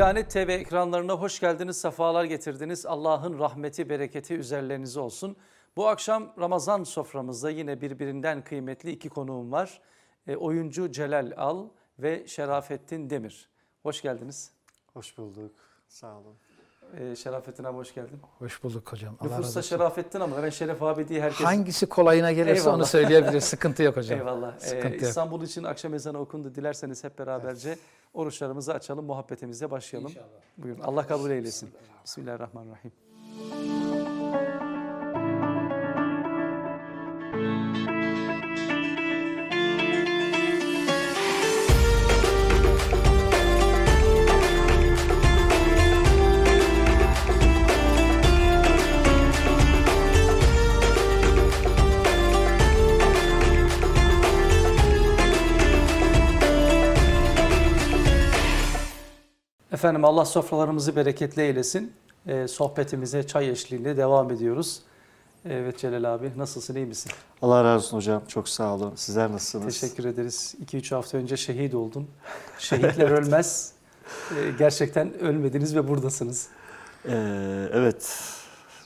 Diyanet TV ekranlarına hoş geldiniz, sefalar getirdiniz. Allah'ın rahmeti, bereketi üzerlerinize olsun. Bu akşam Ramazan soframızda yine birbirinden kıymetli iki konuğum var. E, oyuncu Celal Al ve Şerafettin Demir. Hoş geldiniz. Hoş bulduk. Sağ olun. E, Şerafettin abi hoş geldin. Hoş bulduk hocam. Allah Nüfusta. Şerafettin ama ben Şeref abi diye herkes... Hangisi kolayına gelirse Eyvallah. onu söyleyebilir. Sıkıntı yok hocam. Eyvallah. Ee, Sıkıntı yok. İstanbul için akşam ezanı okundu. Dilerseniz hep beraberce oruçlarımızı açalım, muhabbetimize başlayalım. Buyurun. Allah kabul eylesin. Bismillahirrahmanirrahim. Efendim Allah sofralarımızı bereketli eylesin. Ee, sohbetimize çay eşliğinde devam ediyoruz. Evet Celal abi nasılsın iyi misin? Allah razı olsun hocam. Çok sağ olun. Sizler nasılsınız? Teşekkür ederiz. 2-3 hafta önce şehit oldun. Şehitler ölmez. Ee, gerçekten ölmediniz ve buradasınız. Ee, evet.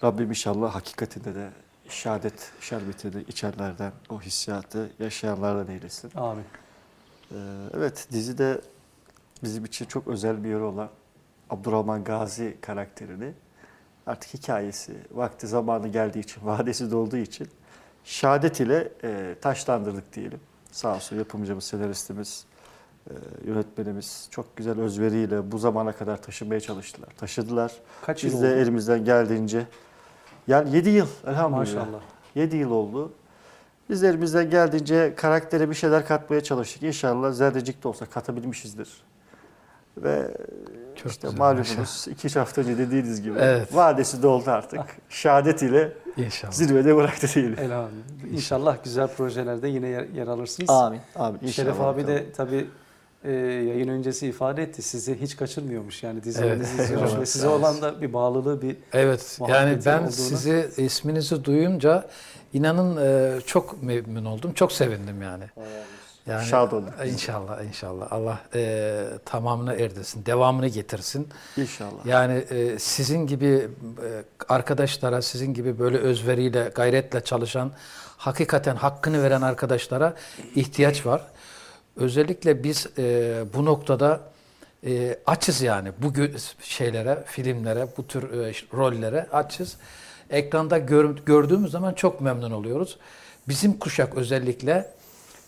Rabbim inşallah hakikatinde de şehadet şerbetini içenlerden, o hissiyatı yaşayanlardan eylesin. Amin. Ee, evet dizide bizim için çok özel bir yeri olan Abdurrahman Gazi karakterini artık hikayesi, vakti zamanı geldiği için, vadesi dolduğu için şehadet ile e, taşlandırdık diyelim. Sağ olsun yapımcımız, senaristimiz, e, yönetmenimiz çok güzel özveriyle bu zamana kadar taşımaya çalıştılar. Taşıdılar. Kaç yıl Biz oldu? de elimizden geldiğince yani 7 yıl elhamdülillah. Maşallah. 7 yıl oldu. Biz de elimizden geldiğince karaktere bir şeyler katmaya çalıştık. İnşallah zerrecik de olsa katabilmişizdir. Ve Çok işte güzel, malumunuz 2-3 hafta önce dediğiniz gibi Evet. vadesi doldu artık. Şehadet ile İnşallah. zirvede bıraktı diyelim. Elhamdülillah. İnşallah güzel projelerde yine yer, yer alırsınız. Amin. Amin. İnşallah Şeref abi de tabii e, yayın öncesi ifade etti. Sizi hiç kaçırmıyormuş yani dizilerinizi Evet. izliyormuş ve Evet. size olan da bir bağlılığı bir Evet yani ben olduğunu- sizi isminizi duyunca inanın e, çok memnun oldum. Çok sevindim yani. Yani Şad de. İnşallah inşallah. Allah e, tamamını erdirsin. Devamını getirsin. İnşallah. Yani e, sizin gibi e, arkadaşlara, sizin gibi böyle özveriyle, gayretle çalışan, hakikaten hakkını veren arkadaşlara ihtiyaç var. Özellikle biz e, bu noktada e, açız yani bu şeylere, filmlere, bu tür e, rollere açız. Ekranda gör- gördüğümüz zaman çok memnun oluyoruz. Bizim kuşak özellikle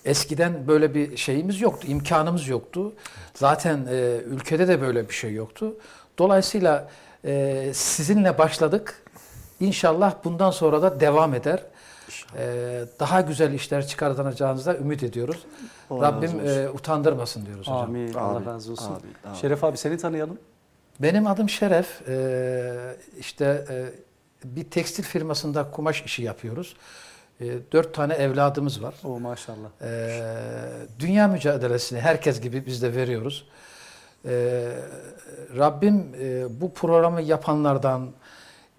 eskiden böyle bir şeyimiz yoktu, imkanımız yoktu. Zaten e, ülkede de böyle bir şey yoktu. Dolayısıyla e, sizinle başladık. İnşallah bundan sonra da devam eder. E, daha güzel işler çıkartacağınızda ümit ediyoruz. Allah Rabbim e, utandırmasın diyoruz hocam. amin. Amin. Allah razı olsun. Amin. Amin. Şeref abi seni tanıyalım. Benim adım Şeref. Ee, işte e, bir tekstil firmasında kumaş işi yapıyoruz. Ee, dört tane evladımız var. O maşallah. Ee, dünya mücadelesini herkes gibi biz de veriyoruz. Ee, Rabbim e, bu programı yapanlardan,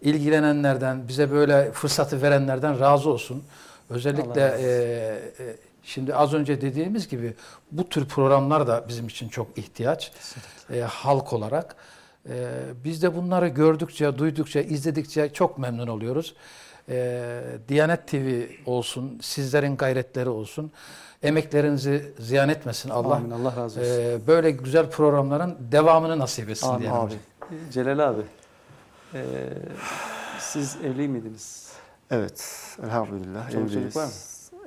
ilgilenenlerden, bize böyle fırsatı verenlerden razı olsun. Özellikle e, e, şimdi az önce dediğimiz gibi bu tür programlar da bizim için çok ihtiyaç. E, halk olarak. E, biz de bunları gördükçe, duydukça, izledikçe çok memnun oluyoruz. E, Diyanet TV olsun, sizlerin gayretleri olsun. Emeklerinizi ziyan etmesin Allah. Amin. Allah razı olsun. E, böyle güzel programların devamını nasip etsin Amin. diyelim. Amin. Ee, Celal abi. e, siz evli miydiniz? Evet. Elhamdülillah. Çoluk çocuk evliyiz. var mı?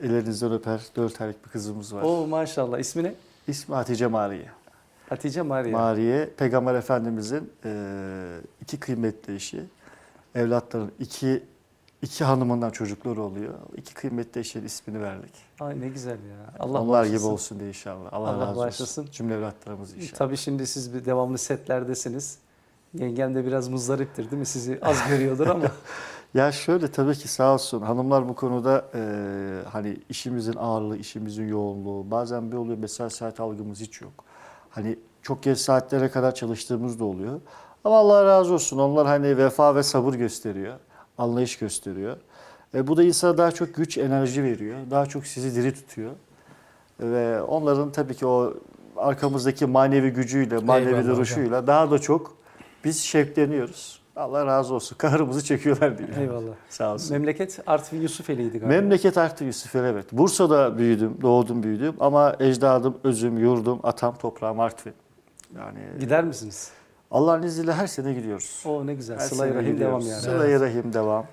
Ellerinizden öper. Dört aylık bir kızımız var. O maşallah. İsmi ne? İsmi Hatice Mariye. Hatice Maria. Mariye, Peygamber Efendimizin e, iki kıymetli eşi. Evlatların iki iki hanımından çocukları oluyor. İki kıymetli eşeğin ismini verdik. Ay ne güzel ya. Allah Onlar gibi bağışlasın. olsun diye inşallah. Allah, Allah razı bağışlasın. olsun. Cümle evlatlarımız inşallah. Tabii şimdi siz bir devamlı setlerdesiniz. Yengem de biraz muzdariptir değil mi? Sizi az görüyordur ama. Ya şöyle tabii ki sağ olsun hanımlar bu konuda e, hani işimizin ağırlığı, işimizin yoğunluğu bazen bir oluyor mesai saat algımız hiç yok. Hani çok geç saatlere kadar çalıştığımız da oluyor. Ama Allah razı olsun onlar hani vefa ve sabır gösteriyor, anlayış gösteriyor. E, bu da insana daha çok güç, enerji veriyor, daha çok sizi diri tutuyor. Ve onların tabii ki o arkamızdaki manevi gücüyle, manevi Eyvallah duruşuyla daha da çok biz şevkleniyoruz. Allah razı olsun. Kahrımızı çekiyorlar diye. Eyvallah. Sağ olsun. Memleket Artvin Yusufeli'ydi galiba. Memleket artı Yusufeli evet. Bursa'da büyüdüm, doğdum büyüdüm ama ecdadım, özüm, yurdum, atam, toprağım Artvin. Yani Gider misiniz? Allah'ın izniyle her sene gidiyoruz. O ne güzel. Sıla-i Rahim devam yani. Sıla-i Rahim devam.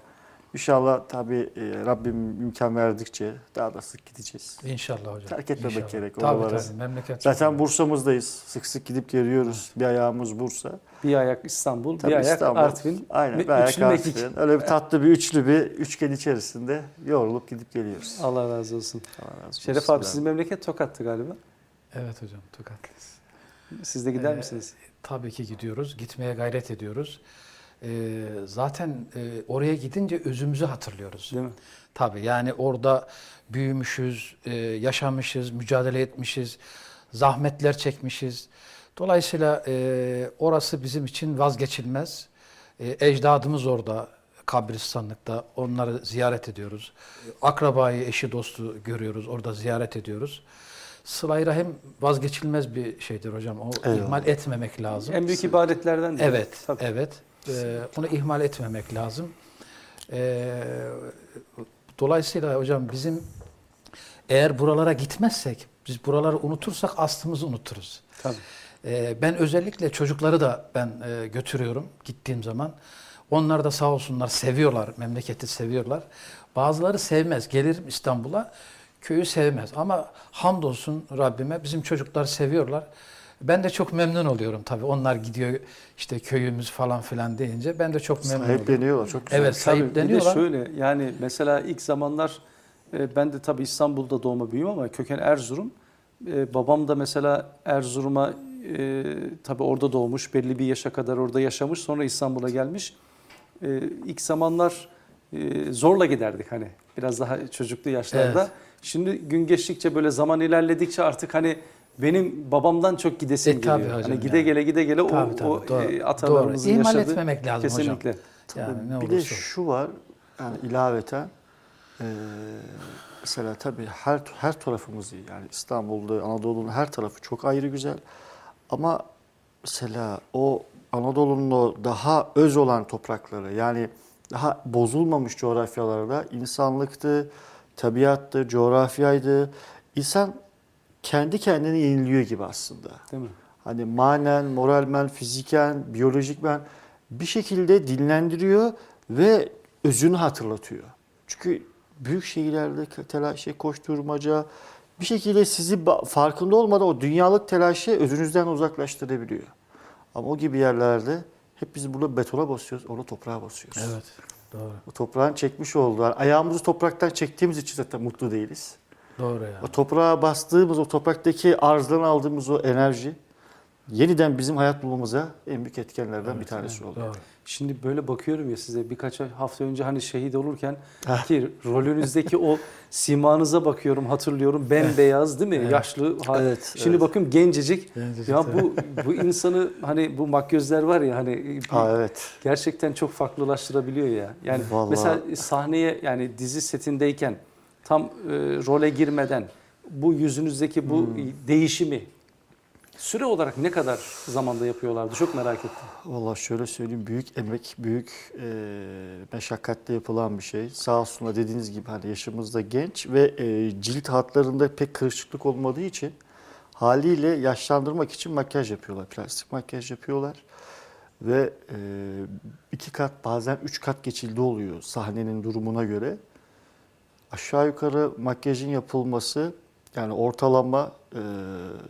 İnşallah tabii e, Rabbim imkan verdikçe daha da sık gideceğiz. İnşallah hocam. Terk etmemek İnşallah. gerek Tabii oraları. tabii memleket. Zaten Bursa'mızdayız. Sık sık gidip geliyoruz. Bir ayağımız Bursa. Bir ayak İstanbul, Tabii bir ayak İstanbul. Artvin. Aynen. Bir ayak mekik. Artvin. Öyle bir tatlı bir üçlü bir üçgen içerisinde yorulup gidip geliyoruz. Allah razı olsun. Allah razı olsun. Şeref abi sizin memleket Tokat'tı galiba. Evet hocam Tokatlıyız. Siz de gider Ee, misiniz? Tabii ki gidiyoruz. Gitmeye gayret ediyoruz. Ee, zaten e, oraya gidince özümüzü hatırlıyoruz. Değil mi? Tabii yani orada büyümüşüz, e, yaşamışız, mücadele etmişiz, zahmetler çekmişiz. Dolayısıyla e, orası bizim için vazgeçilmez. E, ecdadımız orada, kabristanlıkta. Onları ziyaret ediyoruz. Akrabayı, eşi, dostu görüyoruz, orada ziyaret ediyoruz. Sıla-i Rahim vazgeçilmez bir şeydir hocam. O Eyvallah. ihmal etmemek lazım. En büyük ibadetlerden. Evet, Tabii. evet. Ee, onu ihmal etmemek lazım. Ee, dolayısıyla hocam bizim eğer buralara gitmezsek, biz buraları unutursak aslımızı unuturuz. Tabii. Ee, ben özellikle çocukları da ben e, götürüyorum gittiğim zaman. Onlar da sağ olsunlar seviyorlar, memleketi seviyorlar. Bazıları sevmez. Gelir İstanbul'a köyü sevmez. Ama hamdolsun Rabbime bizim çocuklar seviyorlar. Ben de çok memnun oluyorum tabii. Onlar gidiyor işte köyümüz falan filan deyince ben de çok memnun oluyorum. Sahipleniyorlar. Çok güzel. Evet Tabii, bir de sahipleniyorlar. şöyle yani mesela ilk zamanlar e, ben de tabii İstanbul'da doğma büyüğüm ama köken Erzurum. E, babam da mesela Erzurum'a e, tabii orada doğmuş belli bir yaşa kadar orada yaşamış sonra İstanbul'a gelmiş. İlk zamanlar zorla giderdik hani biraz daha çocuklu yaşlarda. Evet. Şimdi gün geçtikçe böyle zaman ilerledikçe artık hani benim babamdan çok gidesim E, tabii geliyor. hocam Hani gide yani. gele gide gele o, Tabii, tabii, o doğru. e, atalarımızın Doğru. İhmal yaşadığı etmemek lazım hocam. kesinlikle. Yani ne bir de şu var yani ilaveten eee, mesela tabii her her tarafımız iyi. Yani İstanbul'da, Anadolu'nun her tarafı çok ayrı güzel. Ama mesela o Anadolu'nun o daha öz olan toprakları yani daha bozulmamış coğrafyalarda insanlıktı, tabiattı, coğrafyaydı. İnsan kendi kendini yeniliyor gibi aslında. Değil mi? Hani manen, moralmen, fiziken, biyolojikmen bir şekilde dinlendiriyor ve özünü hatırlatıyor. Çünkü büyük şehirlerde telaş, şey, koşturmaca bir şekilde sizi farkında olmadan o dünyalık telaşı özünüzden uzaklaştırabiliyor. Ama o gibi yerlerde hep biz burada betona basıyoruz, orada toprağa basıyoruz. Evet. Doğru. O toprağın çekmiş olduğu, yani ayağımızı topraktan çektiğimiz için zaten mutlu değiliz. Doğru ya. O toprağa bastığımız, o topraktaki arzdan aldığımız o enerji yeniden bizim hayat bulmamıza en büyük etkenlerden bir tanesi oldu. Doğru. Şimdi böyle bakıyorum ya size birkaç hafta önce hani şehit olurken ki rolünüzdeki o simanıza bakıyorum hatırlıyorum bembeyaz değil mi? Yaşlı. hal. Evet, Şimdi evet. bakın gencecik. Gencecik, Ya bu bu insanı hani bu makyözler var ya hani Ha evet. gerçekten çok farklılaştırabiliyor ya. Yani Vallahi. mesela sahneye yani dizi setindeyken tam e, role girmeden bu yüzünüzdeki bu değişimi süre olarak ne kadar zamanda yapıyorlardı? Çok merak ettim. Valla şöyle söyleyeyim büyük emek, büyük e, meşakkatle yapılan bir şey. Sağ olsunlar dediğiniz gibi hani yaşımızda genç ve e, cilt hatlarında pek kırışıklık olmadığı için haliyle yaşlandırmak için makyaj yapıyorlar. Plastik makyaj yapıyorlar. Ve e, iki kat bazen üç kat geçildi oluyor sahnenin durumuna göre. Aşağı yukarı makyajın yapılması yani ortalama e,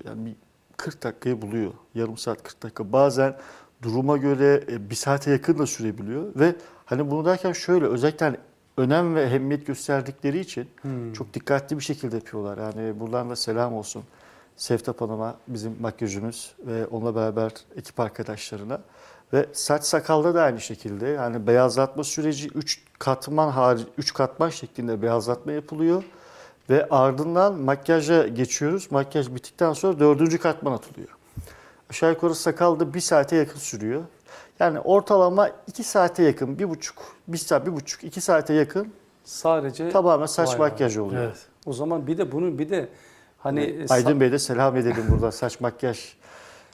yani 40 dakikayı buluyor. Yarım saat 40 dakika. Bazen duruma göre e, bir saate yakın da sürebiliyor. Ve hani bunu derken şöyle özellikle hani önem ve ehemmiyet gösterdikleri için Hmm. çok dikkatli bir şekilde yapıyorlar. Yani buradan da selam olsun Sevtap Hanım'a, bizim makyözümüz ve onunla beraber ekip arkadaşlarına. Ve saç sakalda da aynı şekilde. Yani beyazlatma süreci 3 katman harici 3 katman şeklinde beyazlatma yapılıyor. Ve ardından makyaja geçiyoruz. Makyaj bittikten sonra dördüncü katman atılıyor. Aşağı yukarı sakal da bir saate yakın sürüyor. Yani ortalama iki saate yakın, bir buçuk, bir saat, bir buçuk, iki saate yakın Sadece tamamen saç Vay makyajı oluyor. Evet. O zaman bir de bunun bir de Hani Aydın Bey'e de selam edelim burada. Saç makyaj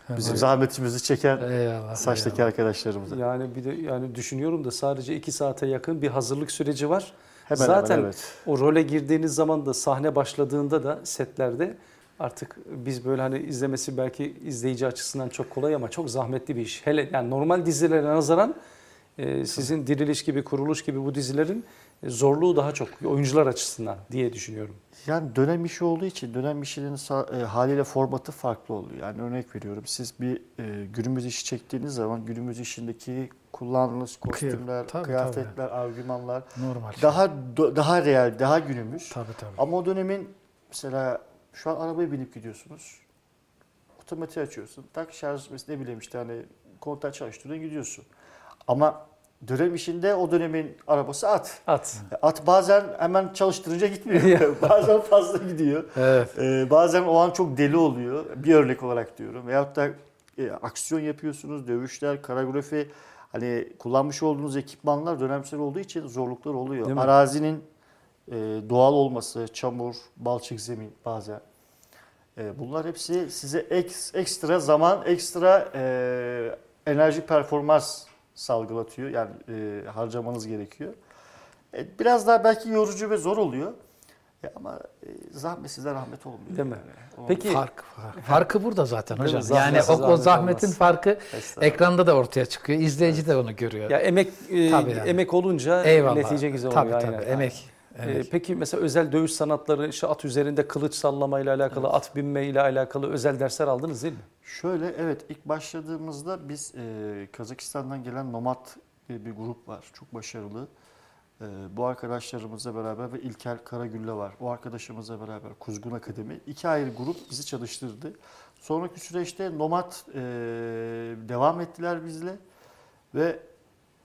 bizim zahmetimizi çeken Eyvallah. saçtaki eyvallah. arkadaşlarımıza. yani bir de yani düşünüyorum da sadece iki saate yakın bir hazırlık süreci var. Hemen Zaten hemen evet. o role girdiğiniz zaman da sahne başladığında da setlerde artık biz böyle hani izlemesi belki izleyici açısından çok kolay ama çok zahmetli bir iş. Hele yani normal dizilere nazaran e, sizin diriliş gibi kuruluş gibi bu dizilerin zorluğu daha çok oyuncular açısından diye düşünüyorum. Yani dönem işi olduğu için dönem işinin e, haliyle formatı farklı oluyor. Yani örnek veriyorum siz bir e, günümüz işi çektiğiniz zaman günümüz işindeki kullandığınız kostümler, tabii, kıyafetler, argümanlar Normal. daha do- daha real, daha günümüz. Tabii tabii. Ama o dönemin mesela şu an arabaya binip gidiyorsunuz. Otomatiği açıyorsun. Tak şarj ne bileyim işte hani kontağı çalıştırıyorsun gidiyorsun. Ama dönem işinde o dönemin arabası at. At. At bazen hemen çalıştırınca gitmiyor. bazen fazla gidiyor. Evet. Ee, bazen o an çok deli oluyor. Bir örnek olarak diyorum. Veyahut da e, aksiyon yapıyorsunuz, dövüşler, koreografi. Hani kullanmış olduğunuz ekipmanlar dönemsel olduğu için zorluklar oluyor. Değil mi? Arazinin e, doğal olması, çamur, balçık zemin bazen. E, bunlar hepsi size eks, ekstra zaman, ekstra e, enerji performans salgılatıyor. Yani e, harcamanız gerekiyor. E, biraz daha belki yorucu ve zor oluyor. E, ama e, zahmetsiz de rahmet olmuyor. Değil mi? Yani. Peki Fark, fark- farkı burada zaten hocam. Yani o, o zahmet zahmetin olmaz. farkı ekranda da ortaya çıkıyor. İzleyici de onu görüyor. ya emek e, Tabii yani. emek olunca Eyvallah. netice güzel tabii, oluyor. Tabii aynen. emek. Ee, emek. peki mesela özel dövüş sanatları, işte at üzerinde kılıç sallama ile alakalı, at binme ile alakalı özel dersler aldınız değil mi? Şöyle evet ilk başladığımızda biz e, Kazakistan'dan gelen Nomad bir grup var. Çok başarılı. E, bu arkadaşlarımızla beraber ve İlker Karagülle var. O arkadaşımızla beraber Kuzgun Akademi. iki ayrı grup bizi çalıştırdı. Sonraki süreçte Nomad e, devam ettiler bizle ve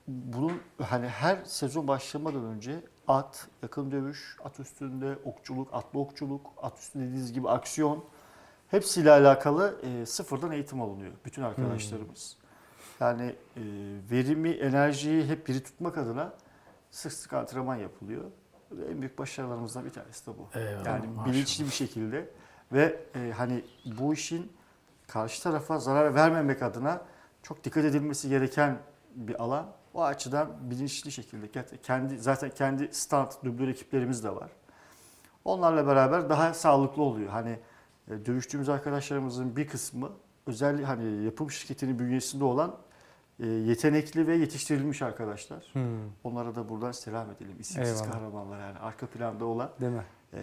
bunun hani her sezon başlamadan önce at, yakın dövüş, at üstünde okçuluk, atlı okçuluk, at üstünde dediğiniz gibi aksiyon hepsiyle alakalı e, sıfırdan eğitim alınıyor bütün arkadaşlarımız. Yani e, verimi, enerjiyi hep diri tutmak adına sık sık antrenman yapılıyor. Ve en büyük başarılarımızdan bir tanesi de bu. Eyvallah, yani maşallah. bilinçli bir şekilde ve e, hani bu işin karşı tarafa zarar vermemek adına çok dikkat edilmesi gereken bir alan. O açıdan bilinçli şekilde kendi zaten kendi stand dublör ekiplerimiz de var. Onlarla beraber daha sağlıklı oluyor. Hani e, dövüştüğümüz arkadaşlarımızın bir kısmı özel hani yapım şirketinin bünyesinde olan e, yetenekli ve yetiştirilmiş arkadaşlar. Onlara da buradan selam edelim. İsimsiz Eyvallah. kahramanlar yani arka planda olan Değil mi? e,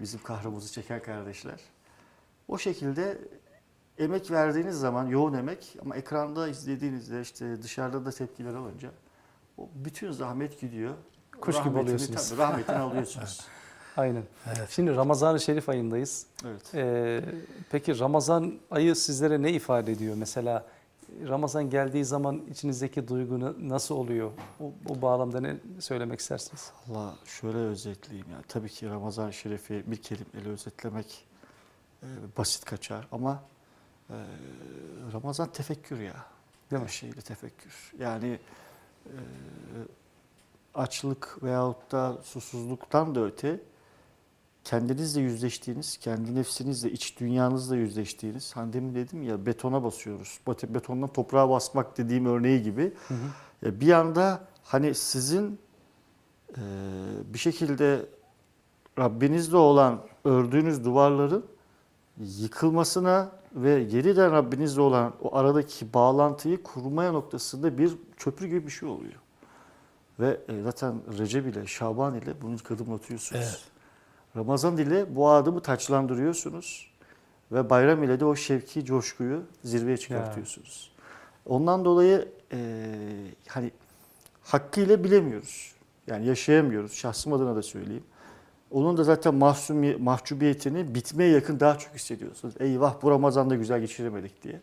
bizim kahrımızı çeken kardeşler. O şekilde emek verdiğiniz zaman yoğun emek ama ekranda izlediğinizde işte dışarıda da tepkiler alınca o bütün zahmet gidiyor. Kuş gibi oluyorsunuz. Tabii, rahmetini alıyorsunuz. Aynen. Evet. Şimdi Ramazan-ı Şerif ayındayız. Evet. Ee, peki Ramazan ayı sizlere ne ifade ediyor? Mesela Ramazan geldiği zaman içinizdeki duygu na- nasıl oluyor? O, o bağlamda ne söylemek istersiniz? Valla şöyle özetleyeyim ya. Tabii ki Ramazan-ı Şerif'i bir kelimeyle özetlemek e, basit kaçar ama e, Ramazan tefekkür ya. Değil mi? Her şeyle tefekkür. Yani e, açlık veyahut da susuzluktan da öte kendinizle yüzleştiğiniz, kendi nefsinizle, iç dünyanızla yüzleştiğiniz, hani demin dedim ya betona basıyoruz. Betondan toprağa basmak dediğim örneği gibi. Ya Bir anda hani sizin e, bir şekilde Rabbinizle olan ördüğünüz duvarların yıkılmasına ve yeniden Rabbinizle olan o aradaki bağlantıyı kurmaya noktasında bir köprü gibi bir şey oluyor. Ve e, zaten Recep ile Şaban ile bunu kadımlatıyorsunuz. Evet. Ramazan ile bu adımı taçlandırıyorsunuz. Ve bayram ile de o şevki, coşkuyu zirveye çıkartıyorsunuz. Ondan dolayı e, hani hakkıyla bilemiyoruz. Yani yaşayamıyoruz. Şahsım adına da söyleyeyim. Onun da zaten mahsumi, mahcubiyetini bitmeye yakın daha çok hissediyorsunuz. Eyvah bu Ramazan'da güzel geçiremedik diye.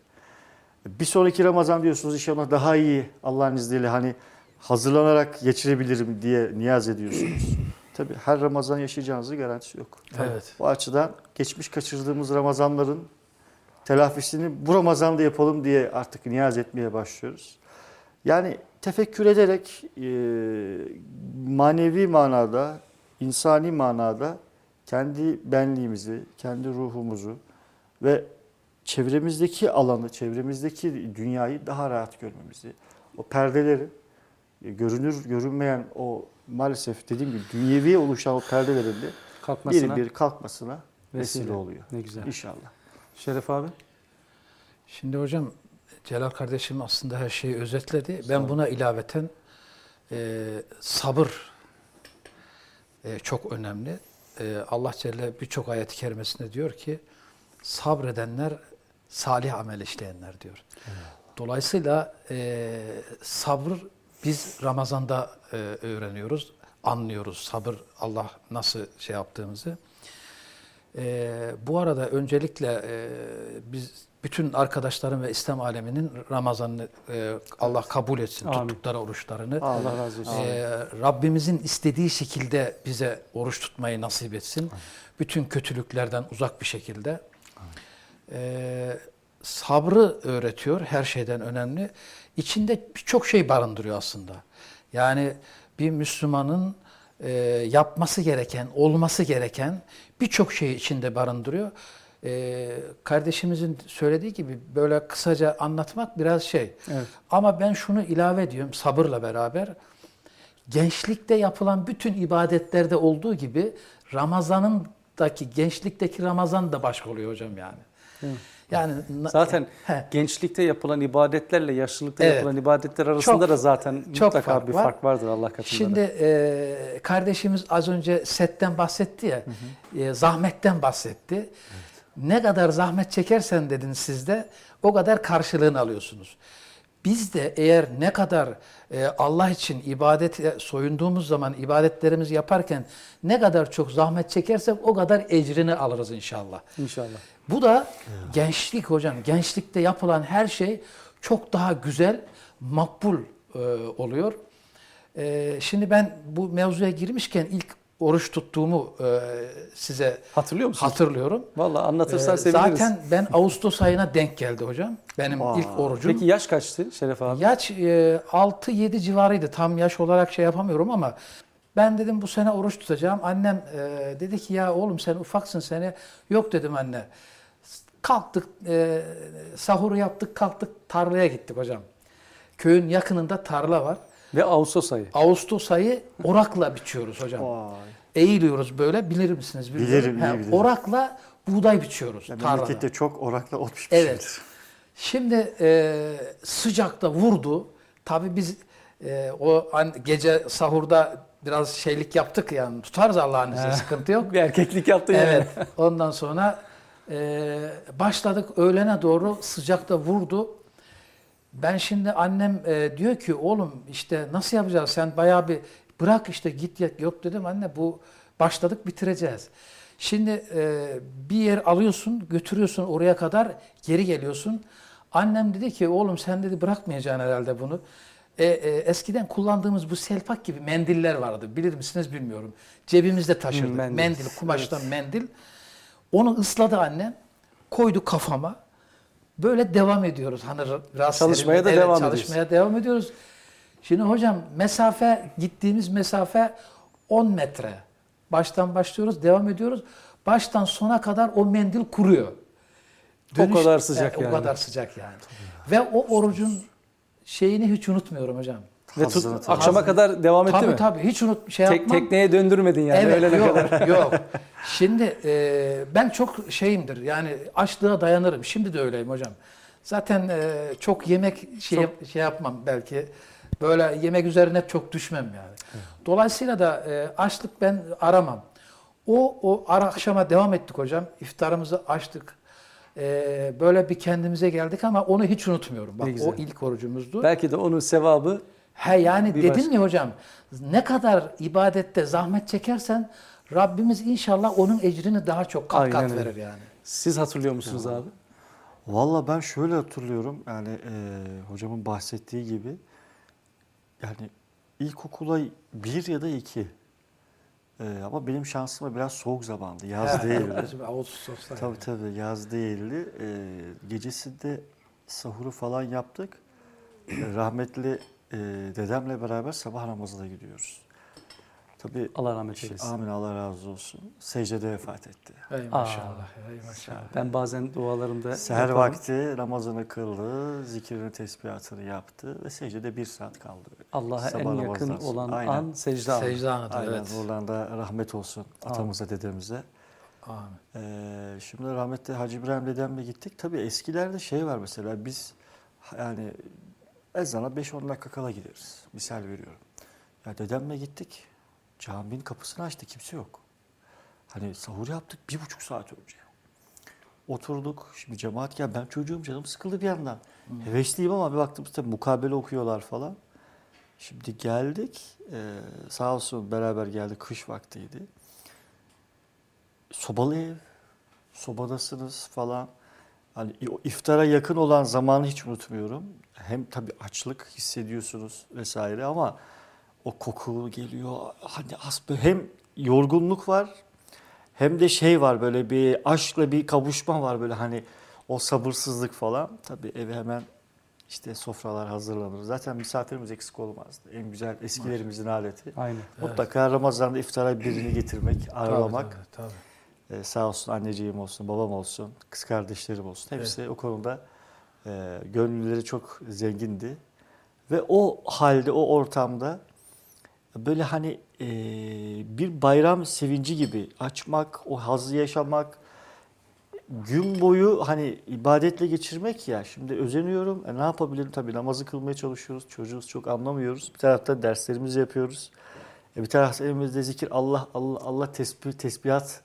Bir sonraki Ramazan diyorsunuz inşallah daha iyi Allah'ın izniyle hani hazırlanarak geçirebilirim diye niyaz ediyorsunuz. Tabii her Ramazan yaşayacağınızın garantisi yok. Evet. Bu açıdan geçmiş kaçırdığımız Ramazanların telafisini bu Ramazan'da yapalım diye artık niyaz etmeye başlıyoruz. Yani tefekkür ederek e, manevi manada, insani manada kendi benliğimizi, kendi ruhumuzu ve çevremizdeki alanı, çevremizdeki dünyayı daha rahat görmemizi, o perdeleri, e, görünür görünmeyen o maalesef dediğim gibi dünyevi oluşan o perdelerin de Kalkmasına bir bir kalkmasına vesile, vesile. oluyor. Ne güzel. İnşallah. Şeref abi. Şimdi hocam Celal kardeşim aslında her şeyi özetledi. Ben buna ilaveten e, sabır e, çok önemli. E, Allah Celle birçok ayet-i kerimesinde diyor ki sabredenler salih amel işleyenler diyor. Dolayısıyla e, sabır biz Ramazan'da e, öğreniyoruz, anlıyoruz sabır Allah nasıl şey yaptığımızı. E, bu arada öncelikle e, biz bütün arkadaşlarım ve İslam aleminin Ramazan'ını e, Allah kabul etsin Amin. tuttukları oruçlarını. Allah razı olsun. Ee, Rabbimizin istediği şekilde bize oruç tutmayı nasip etsin. Bütün kötülüklerden uzak bir şekilde. Ee, sabrı öğretiyor her şeyden önemli. İçinde birçok şey barındırıyor aslında. Yani bir Müslümanın e, yapması gereken, olması gereken birçok şey içinde barındırıyor. Ee, kardeşimizin söylediği gibi böyle kısaca anlatmak biraz şey. Evet. Ama ben şunu ilave ediyorum sabırla beraber. Gençlikte yapılan bütün ibadetlerde olduğu gibi Ramazan'ındaki gençlikteki Ramazan da başka oluyor hocam yani. Yani na- Zaten He. gençlikte yapılan ibadetlerle yaşlılıkta Evet. yapılan ibadetler arasında Çok- da zaten çok mutlaka fark bir var. fark vardır Allah katında. da. Şimdi e, kardeşimiz az önce setten bahsetti ya, e, zahmetten bahsetti. Ne kadar zahmet çekersen dedin sizde, o kadar karşılığını alıyorsunuz. Biz de eğer ne kadar e, Allah için ibadete soyunduğumuz zaman ibadetlerimizi yaparken ne kadar çok zahmet çekersek o kadar ecrini alırız inşallah. İnşallah. Bu da gençlik hocam. Gençlikte yapılan her şey çok daha güzel, makbul e, oluyor. E, şimdi ben bu mevzuya girmişken ilk oruç tuttuğumu e, size Hatırlıyor musunuz? hatırlıyorum. Vallahi anlatırsan E, seviniriz. zaten ben Ağustos ayına denk geldi hocam. Benim Vay. ilk orucum. Peki yaş kaçtı Şeref abi? Yaş e, 6-7 civarıydı. Tam yaş olarak şey yapamıyorum ama ben dedim bu sene oruç tutacağım. Annem e, dedi ki ya oğlum sen ufaksın seni. Yok dedim anne. Kalktık, e, sahuru yaptık, kalktık tarlaya gittik hocam. Köyün yakınında tarla var. Ve Ağustos ayı. Ağustos ayı orakla biçiyoruz hocam. Vay. Eğiliyoruz böyle bilir misiniz? Bilirim, iyi Ha, bilirim. Orakla buğday biçiyoruz Ya tarlada. memlekette çok orakla ot pişmiştir. Evet. Şimdi e, sıcakta vurdu. Tabii biz e, o an, gece sahurda biraz şeylik yaptık yani tutarız Allah'ın izniyle sıkıntı yok. Bir erkeklik yaptın yani. Evet. Ondan sonra e, başladık öğlene doğru sıcakta vurdu. Ben şimdi annem e, diyor ki oğlum işte nasıl yapacağız sen bayağı bir bırak işte git ya yok dedim anne bu başladık bitireceğiz. Şimdi e, bir yer alıyorsun götürüyorsun oraya kadar geri geliyorsun. Annem dedi ki oğlum sen dedi bırakmayacaksın herhalde bunu. E, e, eskiden kullandığımız bu selpak gibi mendiller vardı bilir misiniz bilmiyorum. Cebimizde taşırdık Hmm, mendil. mendil kumaştan mendil. Onu ısladı annem koydu kafama. Böyle devam ediyoruz. Hani Çalışmaya da serinle- devam Çalışmaya devam ediyoruz. Şimdi hocam mesafe gittiğimiz mesafe 10 metre. Baştan başlıyoruz, devam ediyoruz. Baştan sona kadar o mendil kuruyor. O kadar sıcak Evet, yani. O kadar sıcak yani. Ve o orucun şeyini hiç unutmuyorum hocam. Ve tut, Hazzını tabii. akşama kadar devam etti tabii mi? tabii hiç unut şey Tek, yapmam. tekneye döndürmedin yani evet, öğlene yok, kadar. yok. Şimdi e, ben çok şeyimdir yani açlığa dayanırım. Şimdi de öyleyim hocam. Zaten e, çok yemek şey, yap- şey yapmam belki. Böyle yemek üzerine çok düşmem yani. Dolayısıyla da e, açlık ben aramam. O, o ara akşama devam ettik hocam. İftarımızı açtık. E, böyle bir kendimize geldik ama onu hiç unutmuyorum. Bak o ilk orucumuzdu. Belki de onun sevabı He yani Bir dedim başka- ya hocam ne kadar ibadette zahmet çekersen Rabbimiz inşallah onun ecrini daha çok kat Aynen kat öyle. verir yani. siz hatırlıyor musunuz abi? Valla ben şöyle hatırlıyorum yani e, hocamın bahsettiği gibi yani ilkokula bir ya da iki E, ama benim şansıma biraz soğuk zamandı yaz değildi. Ağustos'ta. tabii tabii yaz değildi. E, gecesinde sahuru falan yaptık. E, rahmetli e, dedemle beraber sabah namazına gidiyoruz. Tabii Allah rahmet eylesin. amin Allah razı olsun. Secdede vefat etti. Ey maşallah. Ey maşallah. Ben bazen dualarımda Seher yaparım. vakti namazını kıldı, zikrini, tesbihatını yaptı ve secdede bir saat kaldı. Allah'a en yakın namazdan olan Aynen. an secde anı. Secde anıdır Aynen evet. buradan da rahmet olsun atamıza, dedemize. Amin. Ee, şimdi rahmetli Hacı İbrahim dedemle gittik. Tabii eskilerde şey var mesela biz yani ezana 5-10 dakika kala gideriz. Misal veriyorum. Ya dedemle gittik. Caminin kapısını açtı. Kimse yok. Hani sahur yaptık bir buçuk saat önce. Oturduk. Şimdi cemaat gel. Ben çocuğum canım sıkıldı bir yandan. Hevesliyim ama bir baktım işte mukabele okuyorlar falan. Şimdi geldik. Ee, sağ olsun beraber geldik. Kış vaktiydi. Sobalı ev. Sobadasınız falan. Hani iftara yakın olan zamanı hiç unutmuyorum. Hem tabii açlık hissediyorsunuz vesaire ama o koku geliyor. Hani as hem yorgunluk var hem de şey var böyle bir aşkla bir kavuşma var böyle hani o sabırsızlık falan. Tabii eve hemen işte sofralar hazırlanır. Zaten misafirimiz eksik olmazdı. En güzel eskilerimizin adeti. Aynen. Mutlaka Ramazan'da iftara birini getirmek, ağırlamak. Tabii, tabii, tabii. Ee, sağ olsun anneciğim olsun, babam olsun, kız kardeşlerim olsun. Hepsi o konuda e, gönülleri çok zengindi. Ve o halde, o ortamda böyle hani e, bir bayram sevinci gibi açmak, o hazzı yaşamak, gün boyu hani ibadetle geçirmek ya. Şimdi özeniyorum. E, ne yapabilirim? Tabii namazı kılmaya çalışıyoruz. Çocuğuz çok anlamıyoruz. Bir tarafta derslerimizi yapıyoruz. E, bir tarafta elimizde zikir Allah Allah Allah tesbih tesbihat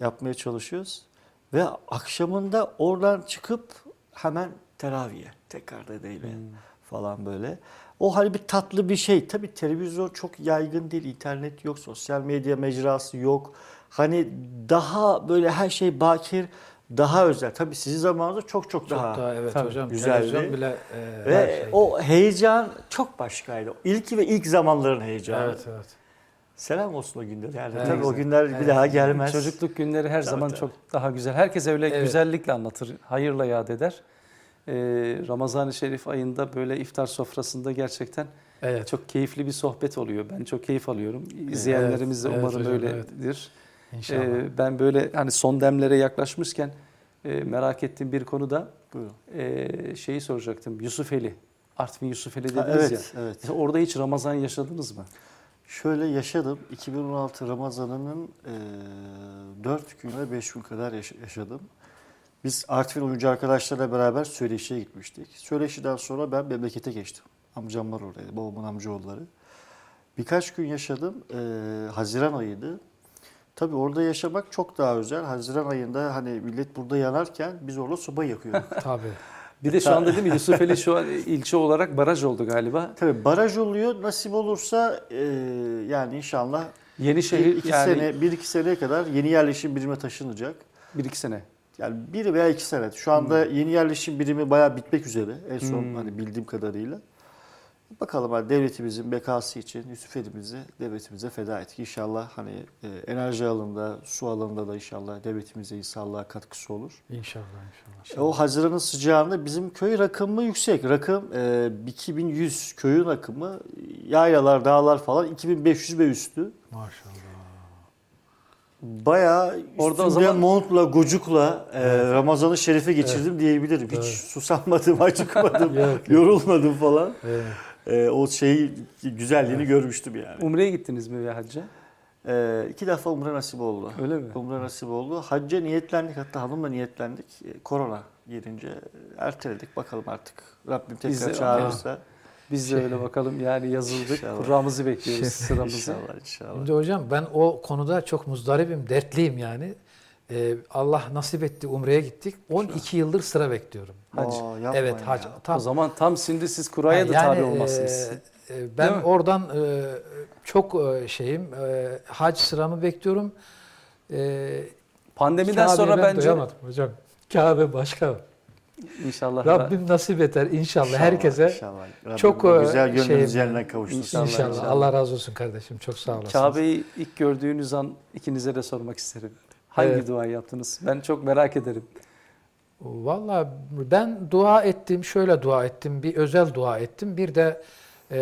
yapmaya çalışıyoruz. Ve akşamında oradan çıkıp hemen teraviye tekrar edeyle falan böyle. O hani bir tatlı bir şey. Tabii televizyon çok yaygın değil. internet yok, sosyal medya mecrası yok. Hani daha böyle her şey bakir, daha özel. Tabii sizin zamanınızda çok çok, Çok daha. daha evet tabii, hocam. güzeldi. Bile e, Ve o heyecan çok başkaydı. İlk ve ilk zamanların heyecanı. Evet evet. Selam olsun o günler. Yani Evet. tabii o günler bir Evet. daha gelmez. Çocukluk günleri her Tabii, zaman tabii. çok daha güzel. Herkes öyle Evet. güzellikle anlatır, hayırla yad eder. Ee, Ramazan-ı Şerif ayında böyle iftar sofrasında gerçekten Evet. çok keyifli bir sohbet oluyor. Ben çok keyif alıyorum. İzleyenlerimiz de evet umarım hocam, öyledir. İnşallah. Ee, ben böyle hani son demlere yaklaşmışken e, merak ettiğim bir konu da Buyurun. e, şeyi soracaktım. Yusufeli. Artvin Yusufeli Ha, dediniz evet, ya. evet. Orada hiç Ramazan yaşadınız mı? Şöyle yaşadım. 2016 Ramazanı'nın e, 4 gün ve 5 gün kadar yaş- yaşadım. Biz Artvin oyuncu arkadaşlarla beraber söyleşiye gitmiştik. Söyleşiden sonra ben memlekete geçtim. Amcamlar oradaydı, babamın amcaoğulları. Birkaç gün yaşadım. E, Haziran ayıydı. Tabii orada yaşamak çok daha özel. Haziran ayında hani millet burada yanarken biz orada soba yakıyorduk. Tabii. Bir de şu anda değil mi Yusufeli şu an ilçe olarak baraj oldu galiba. Tabii baraj oluyor. Nasip olursa e, yani inşallah Yeni şehir iki yani sene, bir iki seneye kadar yeni yerleşim birime taşınacak. bir iki sene. Yani bir veya iki sene. Şu anda yeni yerleşim birimi bayağı bitmek üzere. En son Hmm. hani bildiğim kadarıyla. Bakalım hani devletimizin bekası için Yusuf elimizi devletimize feda ettik. İnşallah hani e, enerji alanında, su alanında da inşallah devletimize insanlığa katkısı olur. İnşallah inşallah. E, O Haziran'ın sıcağında bizim köy rakımı yüksek. Rakım e, 2100 köyün rakımı yaylalar, dağlar falan 2500 ve üstü. Maşallah. Bayağı Orada Orada o zaman- montla, gocukla e, Ramazan-ı Şerif'e geçirdim diyebilirim. Hiç Evet. susanmadım, acıkmadım, yorulmadım falan. Evet. E, o şeyi, güzelliğini görmüştüm yani. Umre'ye gittiniz mi ve hacca? E, iki defa umre nasip oldu. Öyle mi? Umre nasip oldu. Hacca niyetlendik, hatta hanımla niyetlendik. E, korona girince erteledik. Bakalım artık Rabbim Biz tekrar de- çağırırsa. Biz de öyle bakalım yani yazıldık. İnşallah. Kur'an'ımızı bekliyoruz sıramızı. İnşallah, inşallah. Şimdi hocam ben o konuda çok muzdaribim, dertliyim yani. Ee, Allah nasip etti Umre'ye gittik. 12 yıldır sıra bekliyorum. Hac. Aa, evet hac. ya. Tam, O zaman tam şimdi siz kuraya da Yani, tabi e, olmazsınız. e, ben Değil mi? oradan e, çok e, şeyim, e, hac sıramı bekliyorum. E, Pandemiden Kabe'ye sonra ben bence doyamadım hocam. Kabe başka. inşallah Rabbim nasip eder inşallah, İnşallah, herkese. inşallah. Rabbim çok, e, güzel gönlümüz şey- yerine kavuştursun. İnşallah, İnşallah. inşallah. Allah razı olsun kardeşim. Çok sağ olasınız. Kabe'yi ilk gördüğünüz an ikinize de sormak isterim. Hangi Evet. duayı yaptınız? Ben çok merak ederim. Valla ben dua ettim, şöyle dua ettim, bir özel dua ettim. Bir de e,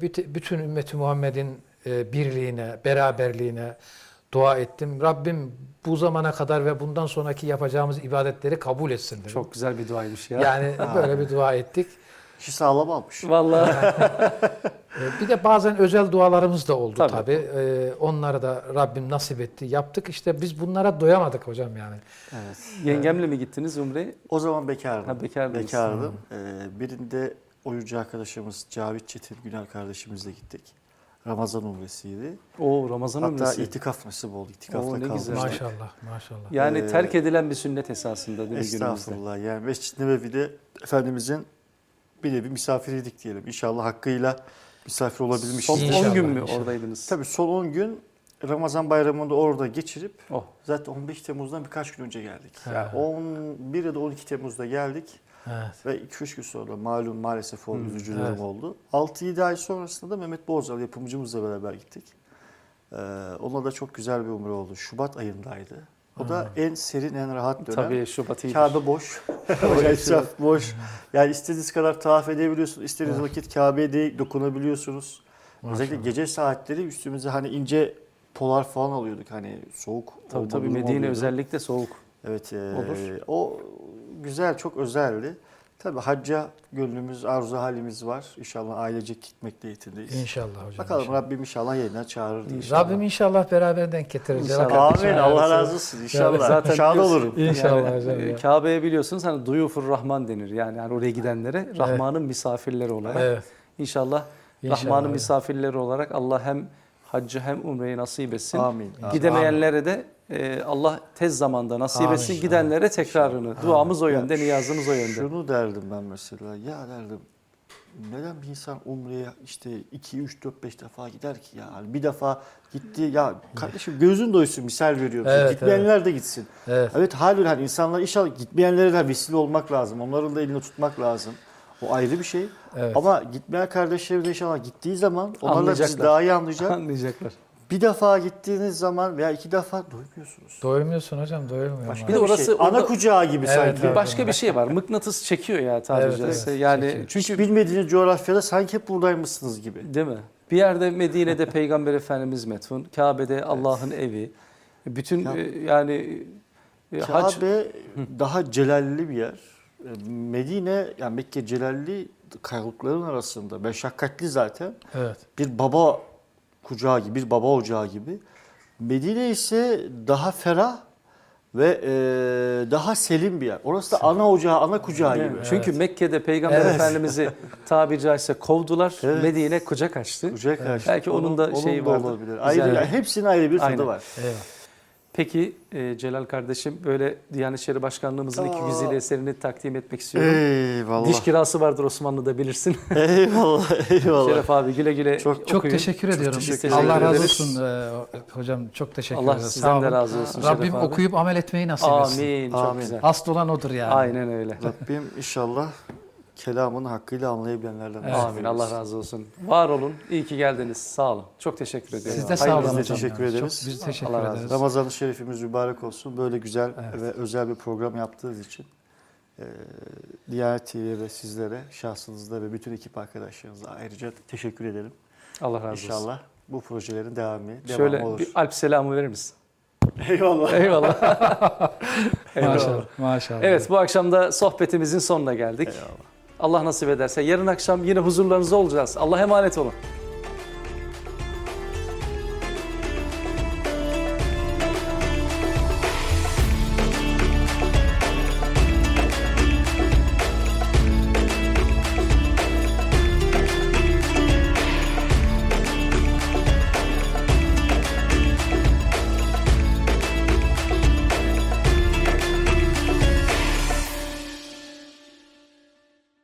büt- bütün ümmeti Muhammed'in e, birliğine, beraberliğine dua ettim. Rabbim bu zamana kadar ve bundan sonraki yapacağımız ibadetleri kabul etsin dedim. Çok güzel bir duaymış ya. Yani böyle bir dua ettik. İşi sağlam almış. Vallahi Ee, Bir de bazen özel dualarımız da oldu Tabii. tabii. Ee, Onları da Rabbim nasip etti. Yaptık işte biz bunlara doyamadık hocam yani. Evet. yengemle mi gittiniz Umre'ye? O zaman bekardım. Ha, bekardınız. Bekardım. Ee, birinde oyuncu arkadaşımız Cavit Çetin Günel kardeşimizle gittik. Ramazan umresiydi. Oo Ramazan Hatta umresi. itikaf nasip oldu. İtikafta Oo, ne kalmıştık. güzel. Maşallah maşallah. Yani Ee, terk edilen bir sünnet esasında değil mi günümüzde? Estağfurullah. Yani Mescid-i Nebevi'de Efendimizin bir nevi misafiriydik diyelim. İnşallah hakkıyla misafir olabilmiş. Son 10 İnşallah, gün mü oradaydınız? Tabii son 10 gün Ramazan bayramında orada geçirip Oh. zaten 15 Temmuz'dan birkaç gün önce geldik. Ha. Yani 11 ya da 12 Temmuz'da geldik Evet. ve 2-3 gün sonra malum maalesef o üzücülerim evet. oldu. 6-7 ay sonrasında da Mehmet Bozal yapımcımızla beraber gittik. Ee, ona da çok güzel bir umre oldu. Şubat ayındaydı. O da en serin, en rahat dönem. Tabii Şubat iyidir. Kabe boş. Etraf boş. Yani istediğiniz kadar tavaf edebiliyorsunuz. İstediğiniz vakit Kabe'ye de dokunabiliyorsunuz. Özellikle Maşallah. gece saatleri üstümüze hani ince polar falan alıyorduk. Hani soğuk Tabii tabii Medine oluyordu. özellikle soğuk. Evet. e, Olur. O güzel, çok özeldi. Tabii hacca gönlümüz, arzu halimiz var. İnşallah ailecek gitmek niyetindeyiz. İnşallah hocam. Bakalım inşallah. Rabbim inşallah yeniden çağırır. diye. İnşallah. Rabbim inşallah beraber denk getirir. İnşallah. Amin. Allah razı olsun. İnşallah. zaten Şad olurum. İnşallah Yani, hocam e, ya. Kabe'ye biliyorsunuz hani duyufur Rahman denir. Yani, yani oraya gidenlere Rahman'ın misafirleri olarak. Evet. İnşallah, İnşallah Rahman'ın hocam. misafirleri olarak Allah hem haccı hem umreyi nasip etsin. Amin. Amin. Gidemeyenlere de e, Allah tez zamanda nasip Amin. etsin. Gidenlere tekrarını. Duamız o yönde, niyazımız o yönde. Şunu derdim ben mesela. Ya derdim neden bir insan Umre'ye işte 2, 3, 4, 5 defa gider ki ya? Hani bir defa gitti ya kardeşim gözün doysun misal veriyorum. Evet, Gitmeyenler de gitsin. Evet. Evet haliyle hani insanlar inşallah gitmeyenlere de vesile olmak lazım. Onların da elini tutmak lazım. O ayrı bir şey. Evet. Ama gitmeyen kardeşlerimiz inşallah gittiği zaman onlar da bizi daha iyi anlayacak. Anlayacaklar. Bir defa gittiğiniz zaman veya iki defa doymuyorsunuz. Doymuyorsun hocam doymuyor. Başka Bir de bir orası- şey. orada- Ana kucağı gibi Evet, sanki. evet. Başka bir şey var. Mıknatıs çekiyor ya tabiri Evet, caizse. evet, yani çekiyor. çünkü Hiç bilmediğiniz coğrafyada sanki hep buradaymışsınız gibi. Değil mi? Bir yerde Medine'de Peygamber Efendimiz metfun, Kabe'de Allah'ın evi. Bütün Ya- e, yani e, hac Kabe daha celalli bir yer. E, Medine, yani Mekke celalli kayalıkların arasında. Meşakkatli zaten. Evet. Bir baba kucağı gibi, bir baba ocağı gibi. Medine ise daha ferah ve e, daha selim bir yer. Orası da ana ocağı, ana kucağı gibi. mi? Çünkü Mekke'de Peygamber Evet. Efendimiz'i tabiri caizse kovdular. Evet. Medine kucak açtı. Kucak açtı. Belki onun da şeyi vardır. olabilir. Ayrı, yani hepsinin ayrı bir tadı Aynen. var. Eyvallah. Peki e, Celal kardeşim böyle Diyanet İşleri Başkanlığımızın iki Aa. güzide eserini takdim etmek istiyorum. Eyvallah. Diş kirası vardır Osmanlı'da bilirsin. eyvallah, eyvallah. Şeref abi güle güle Çok- Çok teşekkür ediyorum. teşekkür Allah razı olsun e, hocam. Çok teşekkür Allah ederiz. sizden de razı olsun Rabbim Şeref abi. okuyup amel etmeyi nasip etsin. Amin. Çok Amin. güzel. Asıl olan odur yani. Aynen öyle. Rabbim inşallah kelamını hakkıyla anlayabilenlerden Evet. Amin. Allah razı olsun. Var olun. İyi ki geldiniz. Sağ olun. Çok teşekkür ediyorum. Siz de sağ olun hocam. teşekkür yani. ederiz. Çok, biz teşekkür Allah ederiz. Ramazan-ı Şerifimiz mübarek olsun. Böyle güzel Evet. ve özel bir program yaptığınız için e, Diyanet TV'ye ve sizlere, şahsınızda ve bütün ekip arkadaşlarınıza ayrıca teşekkür ederim. Allah razı olsun. İnşallah bu projelerin devamı, devamı Şöyle olur. bir alp selamı verir misin? Eyvallah. Eyvallah. Eyvallah. Maşallah. Maşallah. Evet bu akşam da sohbetimizin sonuna geldik. Allah nasip ederse yarın akşam yine huzurlarınızda olacağız. Allah emanet olun.